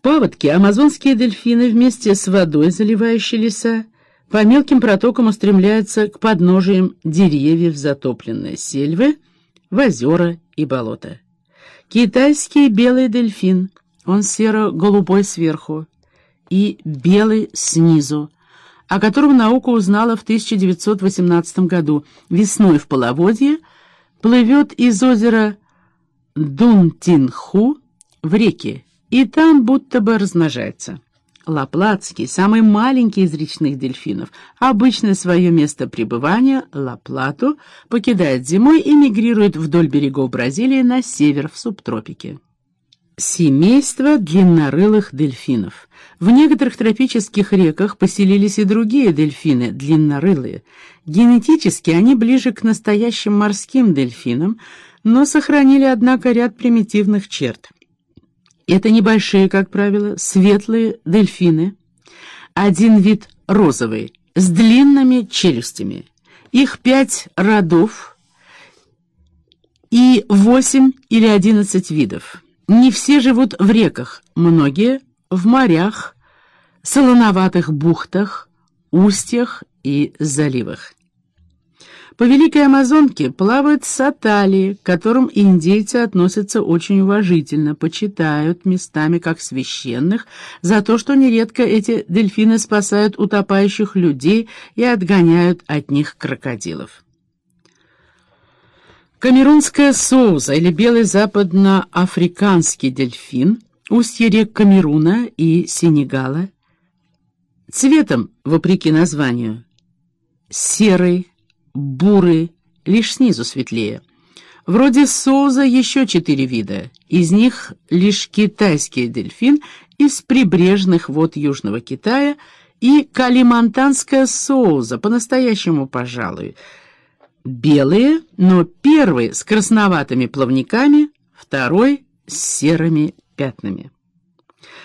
В паводке амазонские дельфины вместе с водой, заливающей леса, по мелким протокам устремляются к подножиям деревьев затопленной сельвы, в озера и болота. Китайский белый дельфин, он серо-голубой сверху и белый снизу, о котором наука узнала в 1918 году. Весной в половодье плывет из озера Дунтинху в реке, и там будто бы размножается. Лаплатский, самый маленький из речных дельфинов, обычно свое место пребывания, Ла-Плату, покидает зимой и мигрирует вдоль берегов Бразилии на север в субтропике. Семейство длиннорылых дельфинов. В некоторых тропических реках поселились и другие дельфины, длиннорылые. Генетически они ближе к настоящим морским дельфинам, но сохранили, однако, ряд примитивных черт. Это небольшие, как правило, светлые дельфины. Один вид розовый, с длинными челюстями. Их пять родов и восемь или одиннадцать видов. Не все живут в реках, многие в морях, солоноватых бухтах, устьях и заливах. По Великой Амазонке плавают сатали, к которым индейцы относятся очень уважительно, почитают местами как священных за то, что нередко эти дельфины спасают утопающих людей и отгоняют от них крокодилов. Камерунская соуза или белый западноафриканский дельфин, устье рек Камеруна и Сенегала, цветом, вопреки названию, серый, бурый, лишь снизу светлее. Вроде соуза еще четыре вида, из них лишь китайский дельфин из прибрежных вод Южного Китая и калимантанская соуза, по-настоящему, пожалуй. Белые, но первый с красноватыми плавниками, второй с серыми пятнами.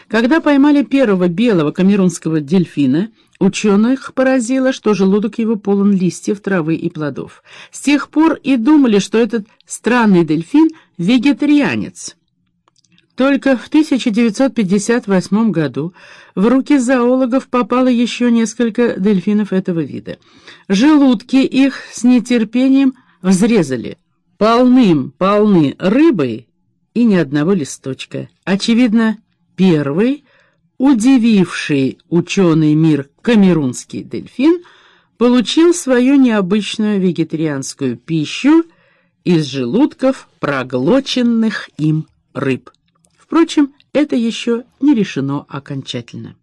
Когда поймали первого белого камерунского дельфина, ученых поразило, что желудок его полон листьев, травы и плодов. С тех пор и думали, что этот странный дельфин — вегетарианец. Только в 1958 году в руки зоологов попало еще несколько дельфинов этого вида. Желудки их с нетерпением взрезали. Полным-полны рыбой и ни одного листочка. Очевидно, Первый, удививший ученый мир камерунский дельфин, получил свою необычную вегетарианскую пищу из желудков проглоченных им рыб. Впрочем, это еще не решено окончательно.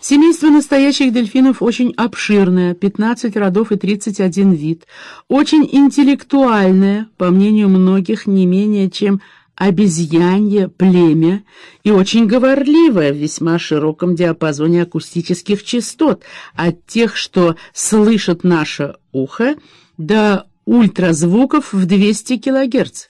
Семейство настоящих дельфинов очень обширное, 15 родов и 31 вид, очень интеллектуальное, по мнению многих, не менее чем обезьянье племя и очень говорливое в весьма широком диапазоне акустических частот, от тех, что слышат наше ухо, до ультразвуков в 200 килогерц.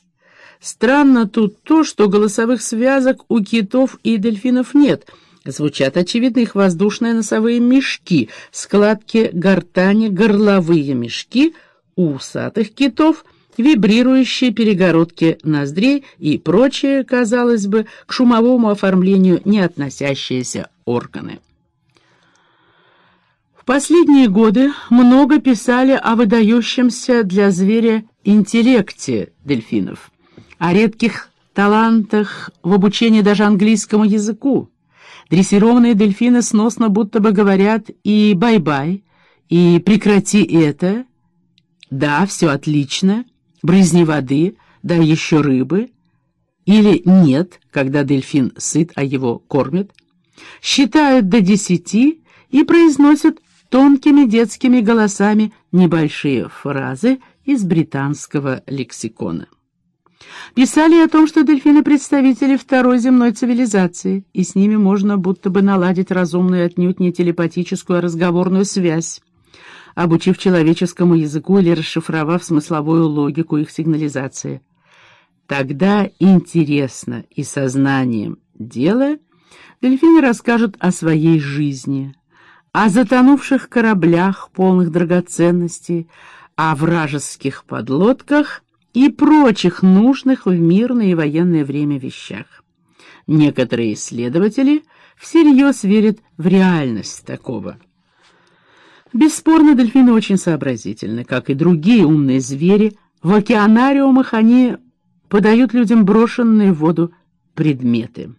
Странно тут то, что голосовых связок у китов и дельфинов нет. Звучат, очевидно, их воздушные носовые мешки, складки гортани, горловые мешки у усатых китов — вибрирующие перегородки ноздрей и прочие, казалось бы, к шумовому оформлению не относящиеся органы. В последние годы много писали о выдающемся для зверя интеллекте дельфинов, о редких талантах в обучении даже английскому языку. Дрессированные дельфины сносно будто бы говорят и «bye-bye», и «прекрати это», «да, все отлично», брызни воды, да еще рыбы, или нет, когда дельфин сыт, а его кормят, считают до десяти и произносят тонкими детскими голосами небольшие фразы из британского лексикона. Писали о том, что дельфины — представители второй земной цивилизации, и с ними можно будто бы наладить разумную отнюдь не телепатическую, а разговорную связь обучив человеческому языку или расшифровав смысловую логику их сигнализации. Тогда интересно и сознанием дела дельфины расскажут о своей жизни, о затонувших кораблях, полных драгоценностей, о вражеских подлодках и прочих нужных в мирное и военное время вещах. некоторые исследователи всерьез верят в реальность такого. Бесспорно, дельфины очень сообразительны, как и другие умные звери. В океанариумах они подают людям брошенные в воду предметы.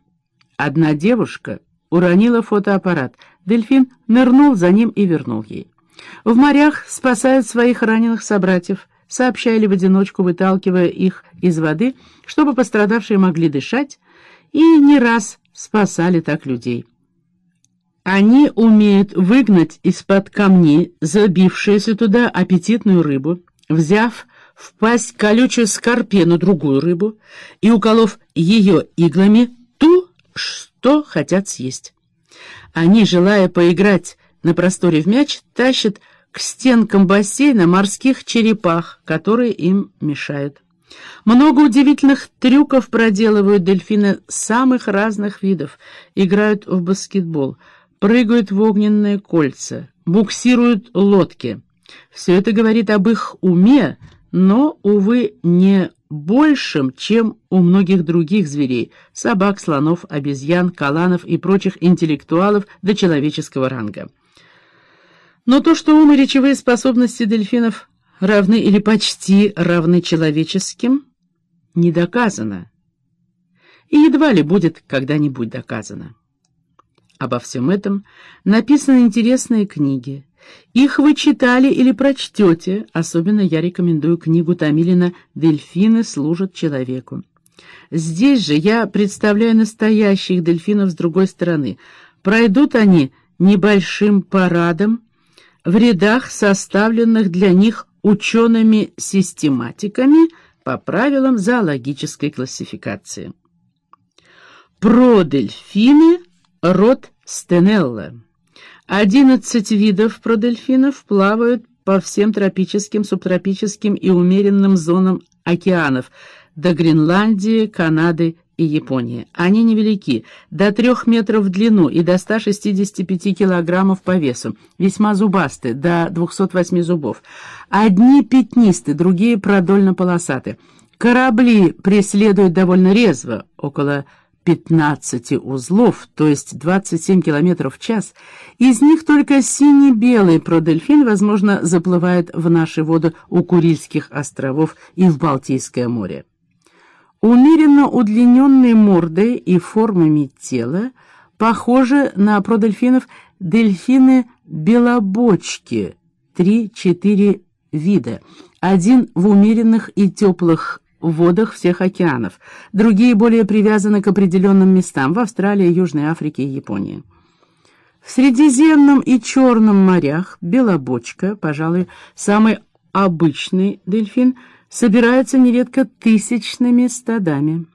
Одна девушка уронила фотоаппарат. Дельфин нырнул за ним и вернул ей. В морях спасают своих раненых собратьев, сообщая или в одиночку выталкивая их из воды, чтобы пострадавшие могли дышать, и не раз спасали так людей. Они умеют выгнать из-под камней забившуюся туда аппетитную рыбу, взяв в пасть колючую скорпену другую рыбу и уколов ее иглами ту, что хотят съесть. Они, желая поиграть на просторе в мяч, тащат к стенкам бассейна морских черепах, которые им мешают. Много удивительных трюков проделывают дельфины самых разных видов. Играют в баскетбол, прыгают в огненные кольца, буксируют лодки. Все это говорит об их уме, но, увы, не большим, чем у многих других зверей — собак, слонов, обезьян, каланов и прочих интеллектуалов до человеческого ранга. Но то, что ум и речевые способности дельфинов равны или почти равны человеческим, не доказано. И едва ли будет когда-нибудь доказано. Обо всем этом написаны интересные книги. Их вы читали или прочтете, особенно я рекомендую книгу Томилина «Дельфины служат человеку». Здесь же я представляю настоящих дельфинов с другой стороны. Пройдут они небольшим парадом в рядах, составленных для них учеными-систематиками по правилам зоологической классификации. Про дельфины род Стенелла. Одиннадцать видов продельфинов плавают по всем тропическим, субтропическим и умеренным зонам океанов до Гренландии, Канады и Японии. Они невелики, до трех метров в длину и до 165 килограммов по весу, весьма зубасты, до 208 зубов. Одни пятнисты, другие продольно-полосаты. Корабли преследуют довольно резво, около 15 узлов, то есть 27 километров в час, из них только синий-белый продельфин, возможно, заплывает в наши воды у Курильских островов и в Балтийское море. Умеренно удлиненные мордой и формами тела похожи на продельфинов дельфины-белобочки, 3-4 вида, один в умеренных и теплых в водах всех океанов. Другие более привязаны к определенным местам в Австралии, Южной Африке и Японии. В Средиземном и Черном морях белобочка, пожалуй, самый обычный дельфин, собирается нередко тысячными стадами.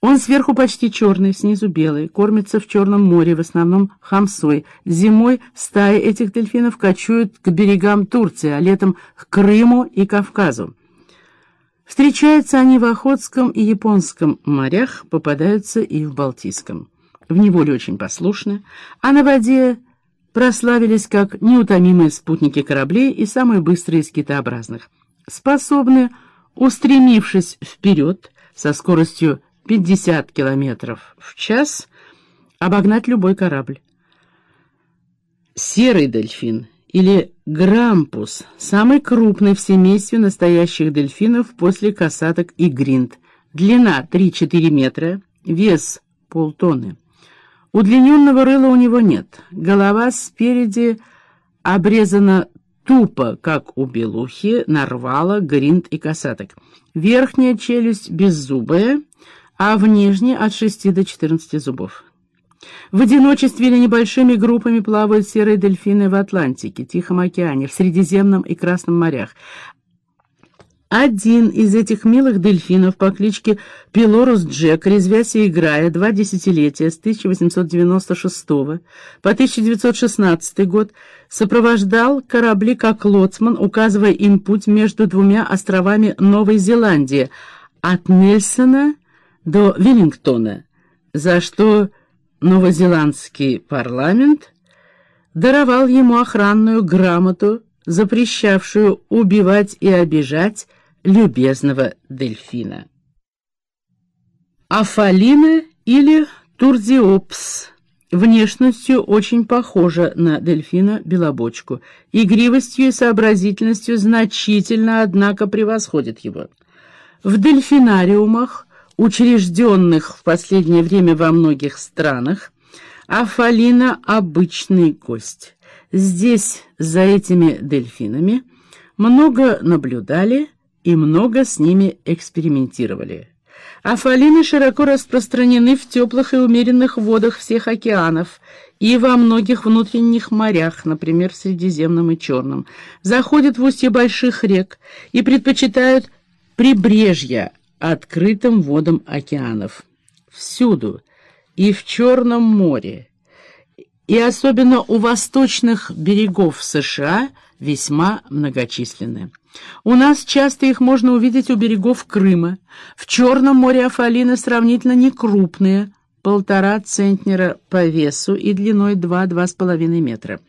Он сверху почти черный, снизу белый, кормится в Черном море, в основном хамсой. Зимой стаи этих дельфинов кочуют к берегам Турции, а летом к Крыму и Кавказу. Встречаются они в Охотском и Японском морях, попадаются и в Балтийском. В неволе очень послушны, а на воде прославились как неутомимые спутники кораблей и самые быстрые из китообразных. Способны, устремившись вперед со скоростью 50 километров в час, обогнать любой корабль. Серый дельфин или грампус, самый крупный в семействе настоящих дельфинов после касаток и гринд. Длина 3-4 метра, вес полтонны. Удлиненного рыла у него нет. Голова спереди обрезана тупо, как у белухи, нарвала, гринд и касаток. Верхняя челюсть беззубая, а в нижней от 6 до 14 зубов. В одиночестве или небольшими группами плавают серые дельфины в Атлантике, Тихом океане, в Средиземном и Красном морях. Один из этих милых дельфинов по кличке Пилорус Джек, резвясь и играя два десятилетия с 1896 по 1916 год, сопровождал корабли как лоцман, указывая им путь между двумя островами Новой Зеландии, от Нельсона до Веллингтона, за что новозеландский парламент даровал ему охранную грамоту, запрещавшую убивать и обижать любезного дельфина. Афалина или турдиопс, внешностью очень похожа на дельфина-белобочку, игривостью и сообразительностью значительно, однако, превосходит его. В дельфинариумах, учрежденных в последнее время во многих странах, афалина — обычный гость. Здесь, за этими дельфинами, много наблюдали и много с ними экспериментировали. Афалины широко распространены в теплых и умеренных водах всех океанов и во многих внутренних морях, например, в Средиземном и Черном, заходят в устье больших рек и предпочитают прибрежья открытым водам океанов. Всюду, и в Черном море, и особенно у восточных берегов США весьма многочисленны. У нас часто их можно увидеть у берегов Крыма. В Черном море афалины сравнительно некрупные, полтора центнера по весу и длиной 2-2,5 метра.